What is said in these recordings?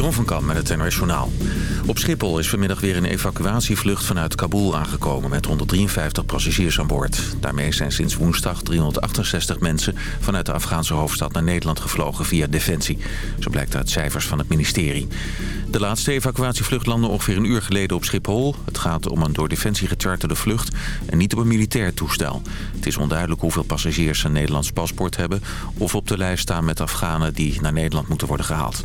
Jeroen van Kam met het NRS Journaal. Op Schiphol is vanmiddag weer een evacuatievlucht vanuit Kabul aangekomen... met 153 passagiers aan boord. Daarmee zijn sinds woensdag 368 mensen... vanuit de Afghaanse hoofdstad naar Nederland gevlogen via Defensie. Zo blijkt uit cijfers van het ministerie. De laatste evacuatievlucht landde ongeveer een uur geleden op Schiphol. Het gaat om een door Defensie gecharterde vlucht en niet op een militair toestel. Het is onduidelijk hoeveel passagiers een Nederlands paspoort hebben... of op de lijst staan met Afghanen die naar Nederland moeten worden gehaald.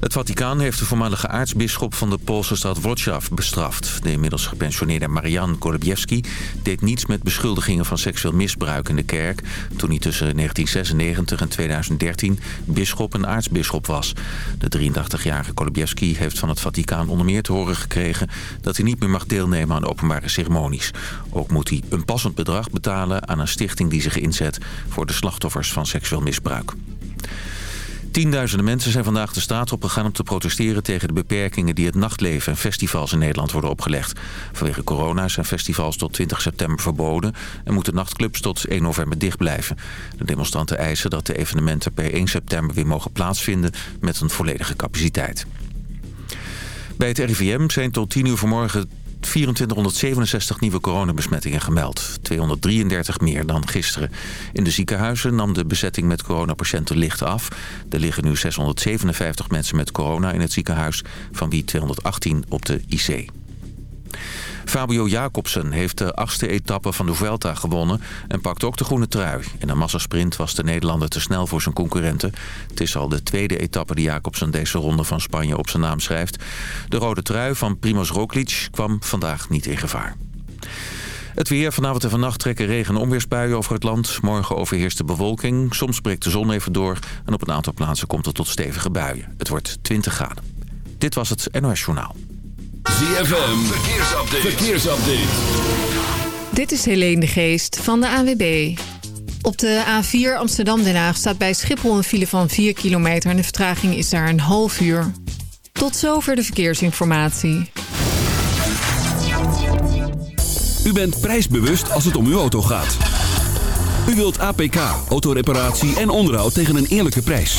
Het Vaticaan heeft de voormalige aartsbisschop van de Poolse stad Wrocław bestraft. De inmiddels gepensioneerde Marian Kolobiewski deed niets met beschuldigingen van seksueel misbruik in de kerk... toen hij tussen 1996 en 2013 bisschop en aartsbisschop was. De 83-jarige Kolobiewski heeft van het Vaticaan onder meer te horen gekregen... dat hij niet meer mag deelnemen aan openbare ceremonies. Ook moet hij een passend bedrag betalen aan een stichting die zich inzet... voor de slachtoffers van seksueel misbruik. Tienduizenden mensen zijn vandaag de straat opgegaan om te protesteren tegen de beperkingen die het nachtleven en festivals in Nederland worden opgelegd. Vanwege corona zijn festivals tot 20 september verboden en moeten nachtclubs tot 1 november dicht blijven. De demonstranten eisen dat de evenementen per 1 september weer mogen plaatsvinden met een volledige capaciteit. Bij het RIVM zijn tot 10 uur vanmorgen 2467 nieuwe coronabesmettingen gemeld. 233 meer dan gisteren. In de ziekenhuizen nam de bezetting met coronapatiënten licht af. Er liggen nu 657 mensen met corona in het ziekenhuis... van wie 218 op de IC. Fabio Jacobsen heeft de achtste etappe van de Vuelta gewonnen... en pakt ook de groene trui. In een massasprint was de Nederlander te snel voor zijn concurrenten. Het is al de tweede etappe die Jacobsen deze ronde van Spanje op zijn naam schrijft. De rode trui van Primoz Roglic kwam vandaag niet in gevaar. Het weer. Vanavond en vannacht trekken regen- en onweersbuien over het land. Morgen overheerst de bewolking. Soms breekt de zon even door. En op een aantal plaatsen komt het tot stevige buien. Het wordt 20 graden. Dit was het NOS Journaal. ZFM, verkeersupdate. verkeersupdate. Dit is Helene de Geest van de AWB. Op de A4 Amsterdam-Den Haag staat bij Schiphol een file van 4 kilometer... en de vertraging is daar een half uur. Tot zover de verkeersinformatie. U bent prijsbewust als het om uw auto gaat. U wilt APK, autoreparatie en onderhoud tegen een eerlijke prijs.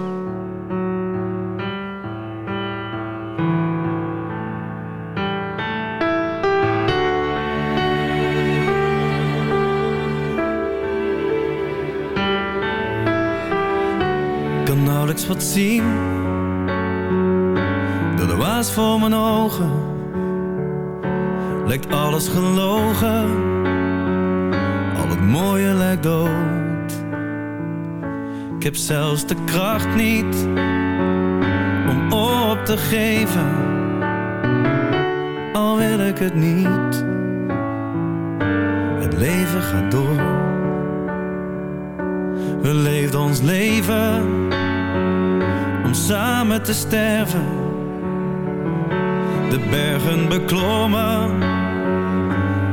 Nauwelijks wat zien. Door de waas voor mijn ogen. Lijkt alles gelogen mooie lijkt dood. Ik heb zelfs de kracht niet om op te geven, al wil ik het niet. Het leven gaat door. We leefden ons leven om samen te sterven. De bergen beklommen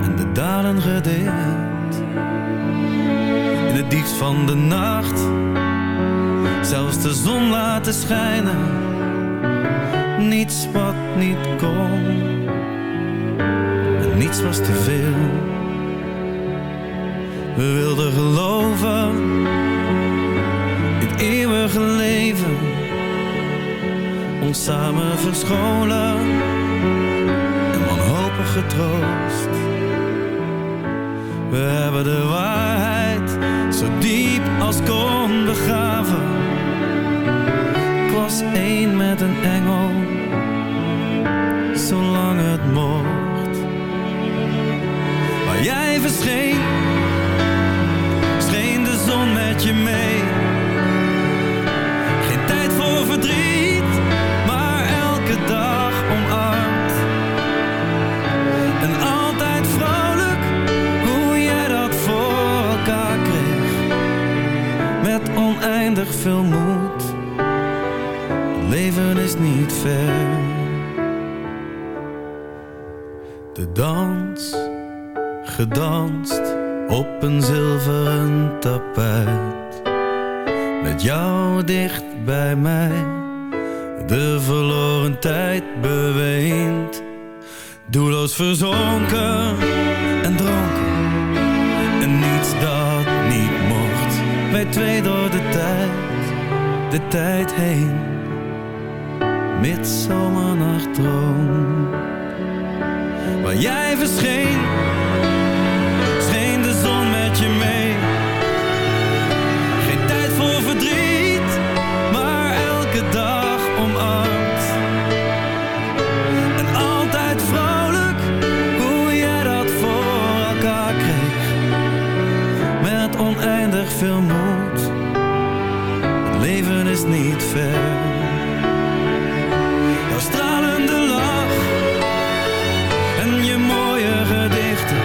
en de dalen gedeeld. Het diepst van de nacht Zelfs de zon laten schijnen. Niets wat niet kon En niets was te veel. We wilden geloven In het eeuwige leven Samen verscholen En wanhopig getroost We hebben de waarheid zo diep als kon begraven. Ik was één met een engel, zolang het mocht. Maar jij verscheen, scheen de zon met je mee. Veel moed. leven is niet ver. De dans, gedanst op een zilveren tapijt. Met jou dicht bij mij, de verloren tijd beweend. Doelloos verzonken en dronken twee door de tijd, de tijd heen. Midzomernachtdroom. Waar jij verscheen, scheen de zon met je mee. Geen tijd voor verdriet, maar elke dag omarmd. En altijd vrolijk, hoe jij dat voor elkaar kreeg. Met oneindig veel moed, ver. Jouw stralende lach en je mooie gedichten.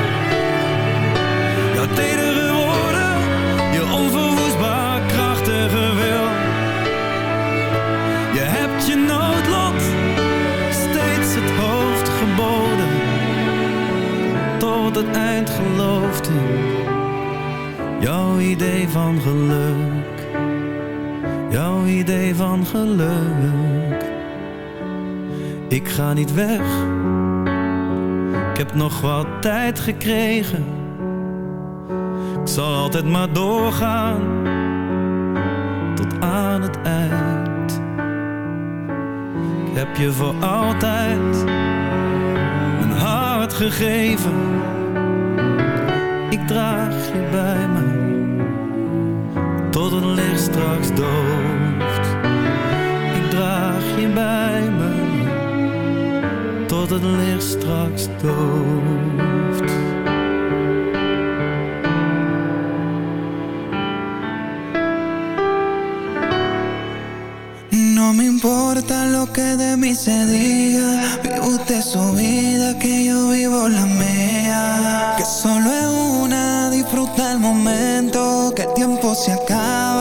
Jouw tedere woorden, je onverwoestbaar krachtige wil. Je hebt je noodlot steeds het hoofd geboden. Tot het eind geloofde jouw idee van geluk. Idee van geluk. Ik ga niet weg. Ik heb nog wat tijd gekregen. Ik zal altijd maar doorgaan. Tot aan het eind. Ik heb je voor altijd mijn hart gegeven. Ik draag je bij me. Tot het licht straks dooft. Bij me tot. No me importa lo que de mí se diga. Vive usted su vida, que yo vivo la mía. Que solo es una, disfruta el momento. Que el tiempo se acaba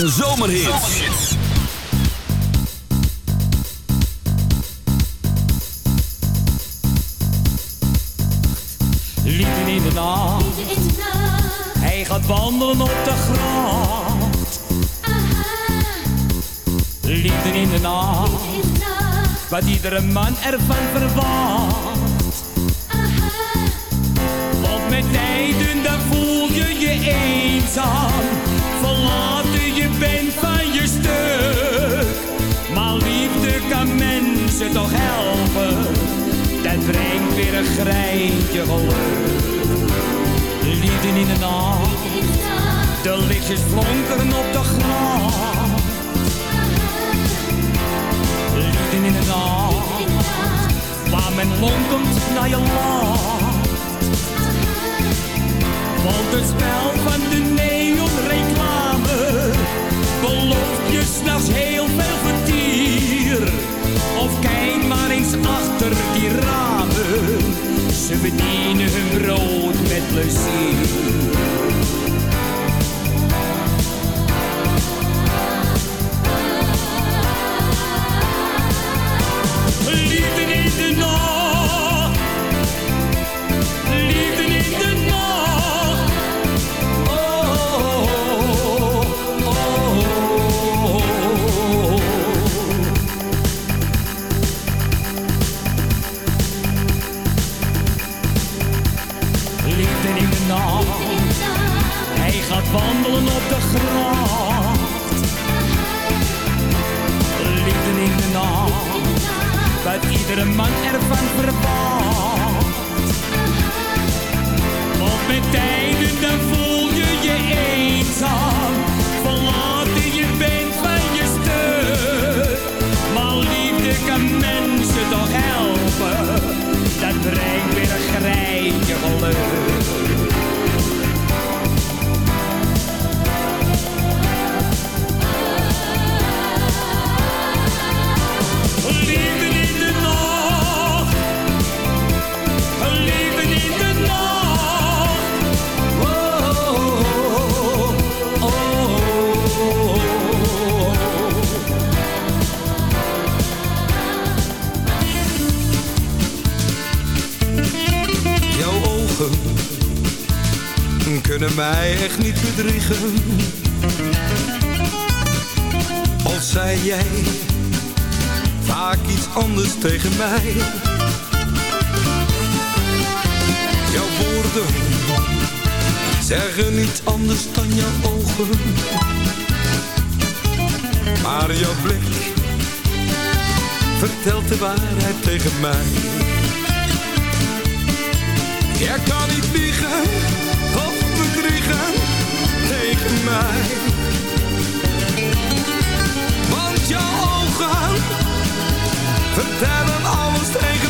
In zomerhit. Liepen in de nacht. Hij gaat wandelen op de grond. Liefde in de nacht. Wat iedere man ervaart. zeggen niet anders dan jouw ogen. Maar jouw blik vertelt de waarheid tegen mij. Jij kan niet liegen of bedriegen tegen mij. Want jouw ogen vertellen alles tegen mij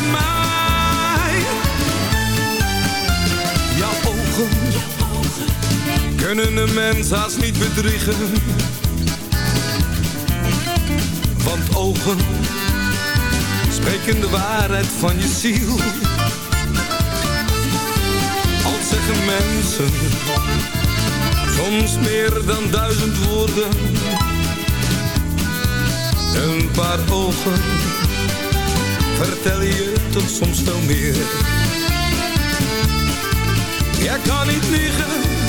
kunnen de mens haast niet bedriegen. Want ogen spreken de waarheid van je ziel. Al zeggen mensen soms meer dan duizend woorden. Een paar ogen vertellen je tot soms wel meer. Jij kan niet liegen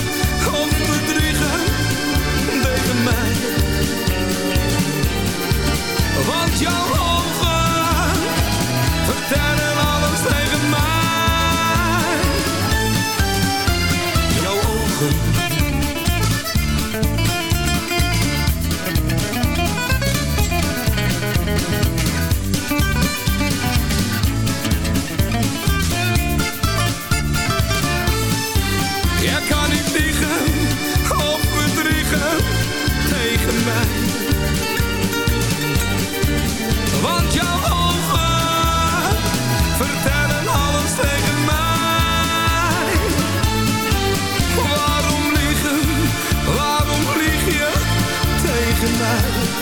time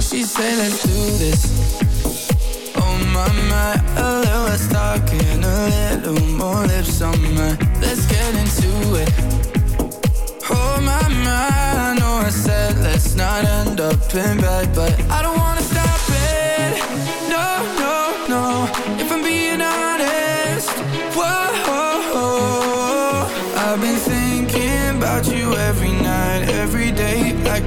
She let's do this. Oh my my, a little a little more lips on. Let's get into it. Oh my my, I know I said let's not end up in bed, but I don't wanna stop it. No, no, no. If I'm being honest, whoa. I've been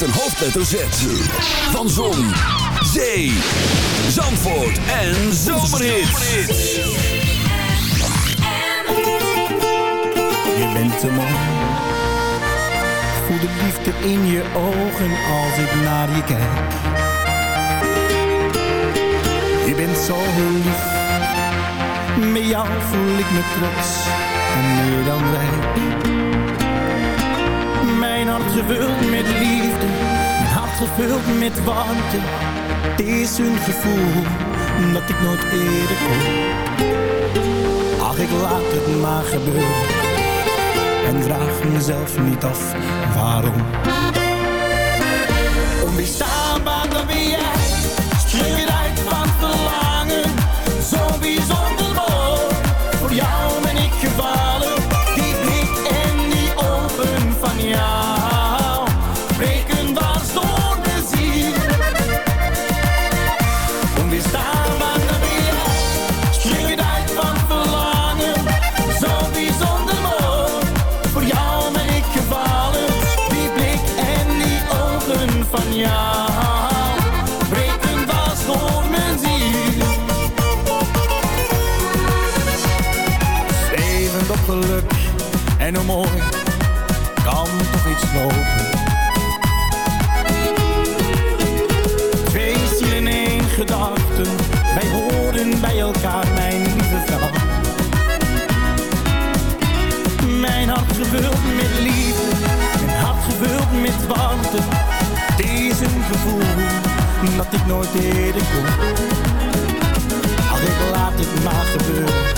met een hoofdletter Z. Van Zon, Zee, Zandvoort en Zomerhits. Je bent te mooi. Voel de liefde in je ogen als ik naar je kijk. Je bent zo lief. Met jou voel ik me trots en meer dan rijk. Gevuld met liefde, mijn hart gevuld met warmte. Het is een gevoel dat ik nooit eerder kon. Ach, ik laat het maar gebeuren en vraag mezelf niet af waarom. Onweerstaanbaar, dan ben jij. Spring eruit van verlangen, zo bijzonder wij horen bij elkaar, mijn lieve vrouw. Mijn hart gevuld met liefde, mijn hart gevuld met warmte. Een gevoel dat ik nooit eerder kon. Ach, ik laat het maar gebeuren.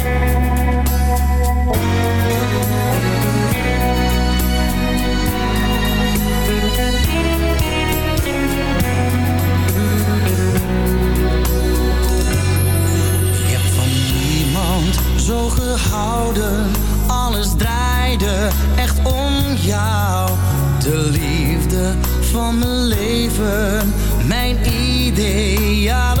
Alles draaide echt om jou. De liefde van mijn leven, mijn ideale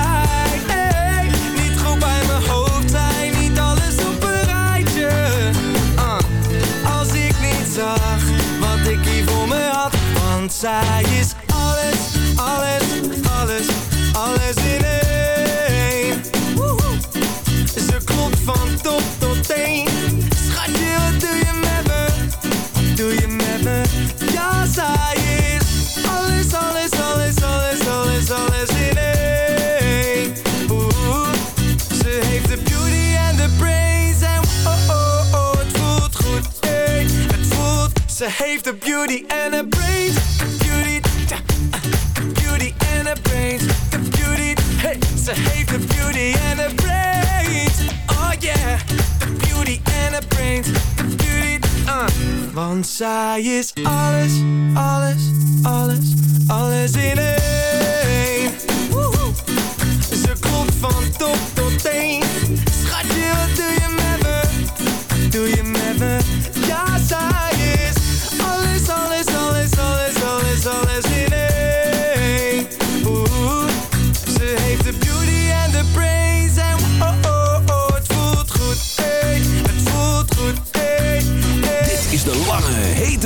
zij is alles, alles, alles, alles in één. Ze klopt van top tot teen Schatje, wat doe je met me? Wat doe je met me? Ja, zij Ze heeft een beauty en een brains. Beauty, the eh, beauty en een brains. De beauty, hey. Ze heeft de beauty en een brains. Oh yeah, de beauty en een brains. De beauty, uh. Want zij is alles, alles, alles, alles in één. Ze komt van top tot teen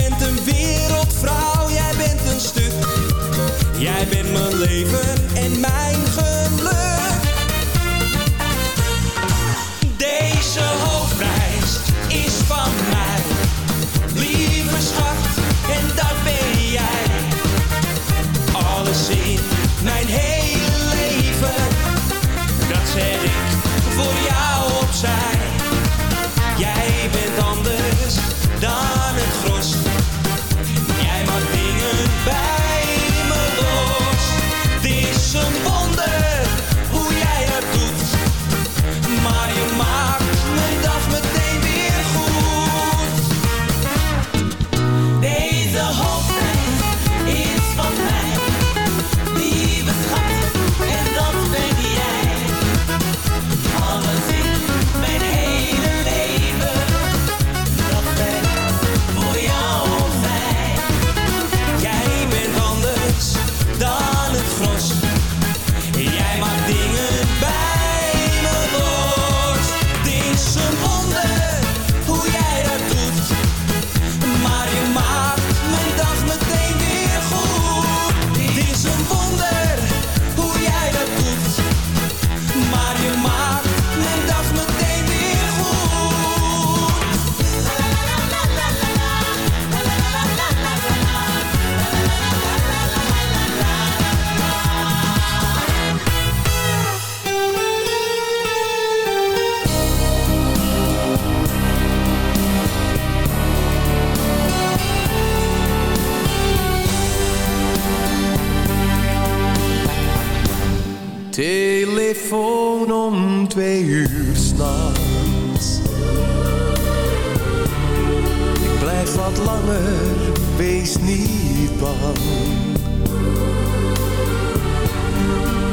bent een wereldvrouw, jij bent een stuk. Jij bent mijn leven. telefoon om twee uur s'nachts. Ik blijf wat langer, wees niet bang.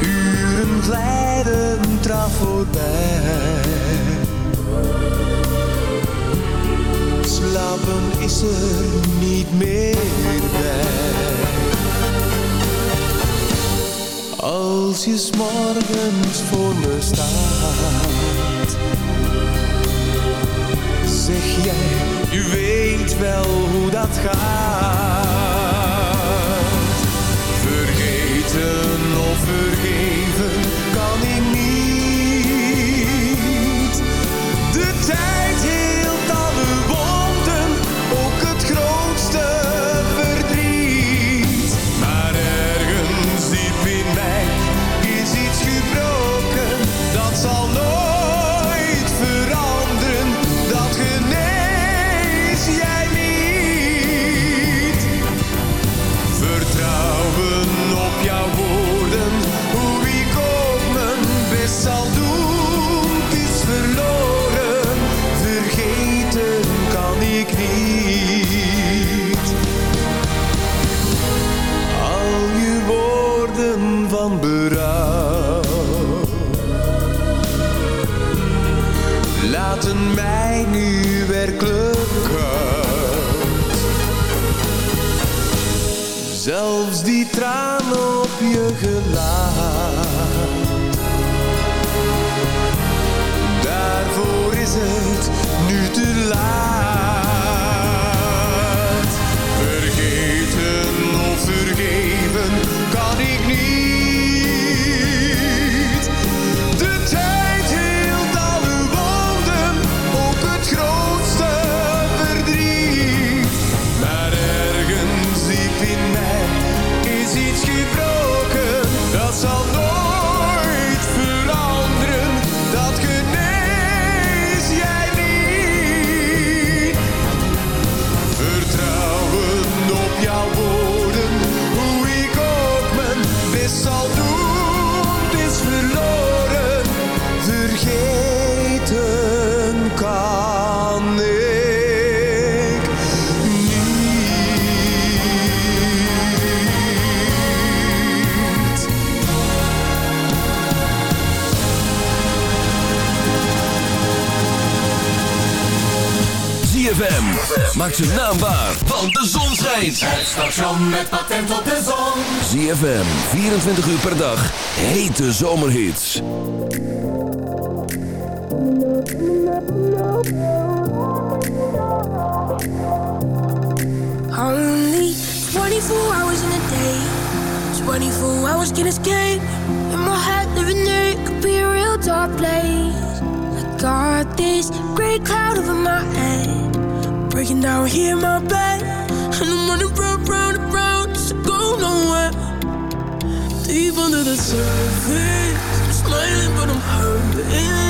Uren glijden traf voorbij. Slapen is er niet meer bij. Als je morgens voor me staat Zeg jij, je weet wel hoe dat gaat. Vergeten of vergeven kan ik niet. De tijd is ZFM. 24 uur per dag. Hete zomerhits. Only 24 hours in a day. 24 hours can escape. In my head living there could be a real dark place. I got this great cloud over my head. Breaking down here in my bed. And I'm running deep under the surface. I'm smiling, but I'm hurting.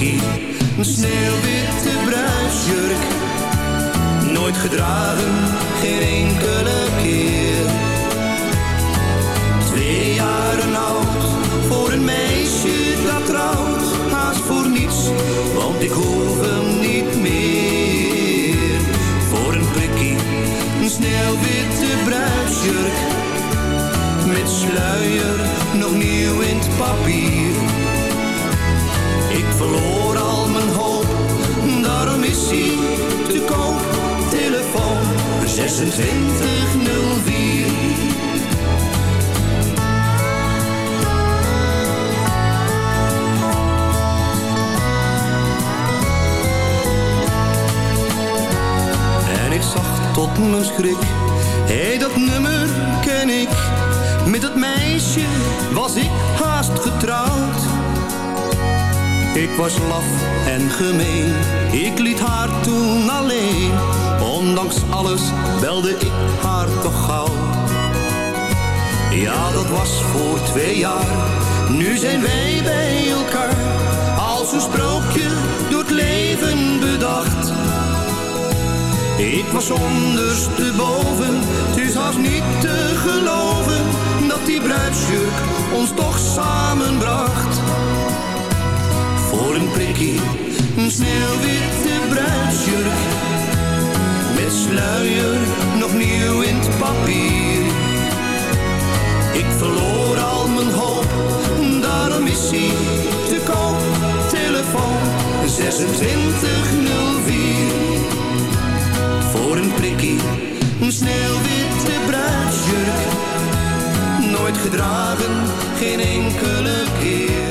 een sneeuwwitte bruisjurk Nooit gedragen, geen enkele keer. Twee jaren oud, voor een meisje dat trouwt. Haast voor niets, want ik hoef hem niet meer. Voor een prikkie, een sneeuwwitte bruisjurk. Met sluier, nog nieuw in het papier te koop. Telefoon 2604. En ik zag tot mijn schrik, hé dat nummer ken ik. Met dat meisje was ik haast getrouwd. Ik was laf en gemeen, ik liet haar toen alleen. Ondanks alles belde ik haar toch gauw. Ja, dat was voor twee jaar, nu zijn wij bij elkaar. Als een sprookje door het leven bedacht. Ik was ondersteboven, het is haast niet te geloven dat die bruidsjurk ons toch samenbracht. Een prikkie, een sneeuwwitte bruidsjurk. Met sluier, nog nieuw in het papier. Ik verloor al mijn hoop, daarom is hij te koop. Telefoon 2604 voor een prikkie, een sneeuwwitte bruidsjurk. Nooit gedragen, geen enkele keer.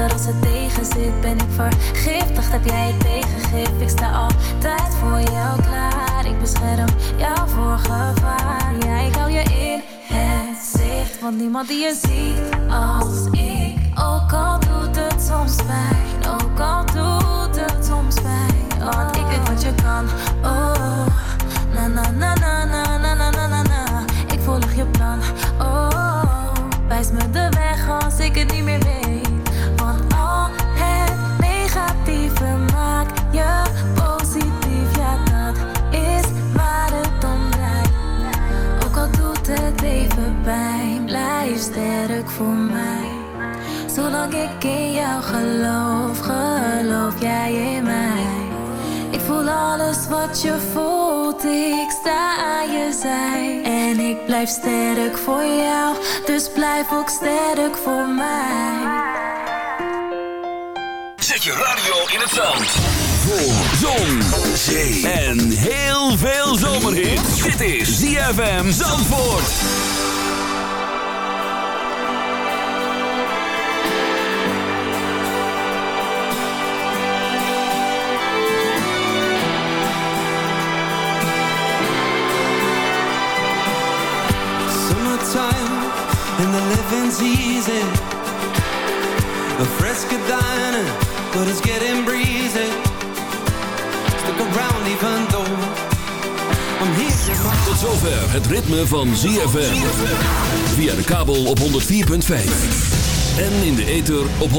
Er als het tegen zit, ben ik vergiftigd, heb jij het tegengif. Ik sta altijd voor jou klaar, ik bescherm jou voor gevaar. Ja, ik hou je in het zicht, want niemand die je ziet als ik. Ook al doet het soms pijn, ook al doet het soms pijn. Want ik weet wat je kan, oh. Na na na na na na na na na na. Ik volg je plan, oh. Wijs me de weg als ik het niet meer weet. Blijf sterk voor mij. Zolang ik in jou geloof, geloof jij in mij. Ik voel alles wat je voelt, ik sta aan je zij. En ik blijf sterk voor jou, dus blijf ook sterk voor mij. Zet je radio in het zand. Voor zon, zee en heel veel zomerhit. Dit is ZFM Zandvoort. Living's easy. A fresca dining, but it's getting breezy. Stick around even though I'm Tot zover het ritme van ZFM. Via de kabel op 104.5. En in de ether op 106.9.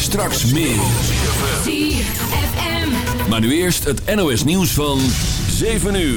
Straks meer. ZFM. Maar nu eerst het NOS nieuws van 7 uur.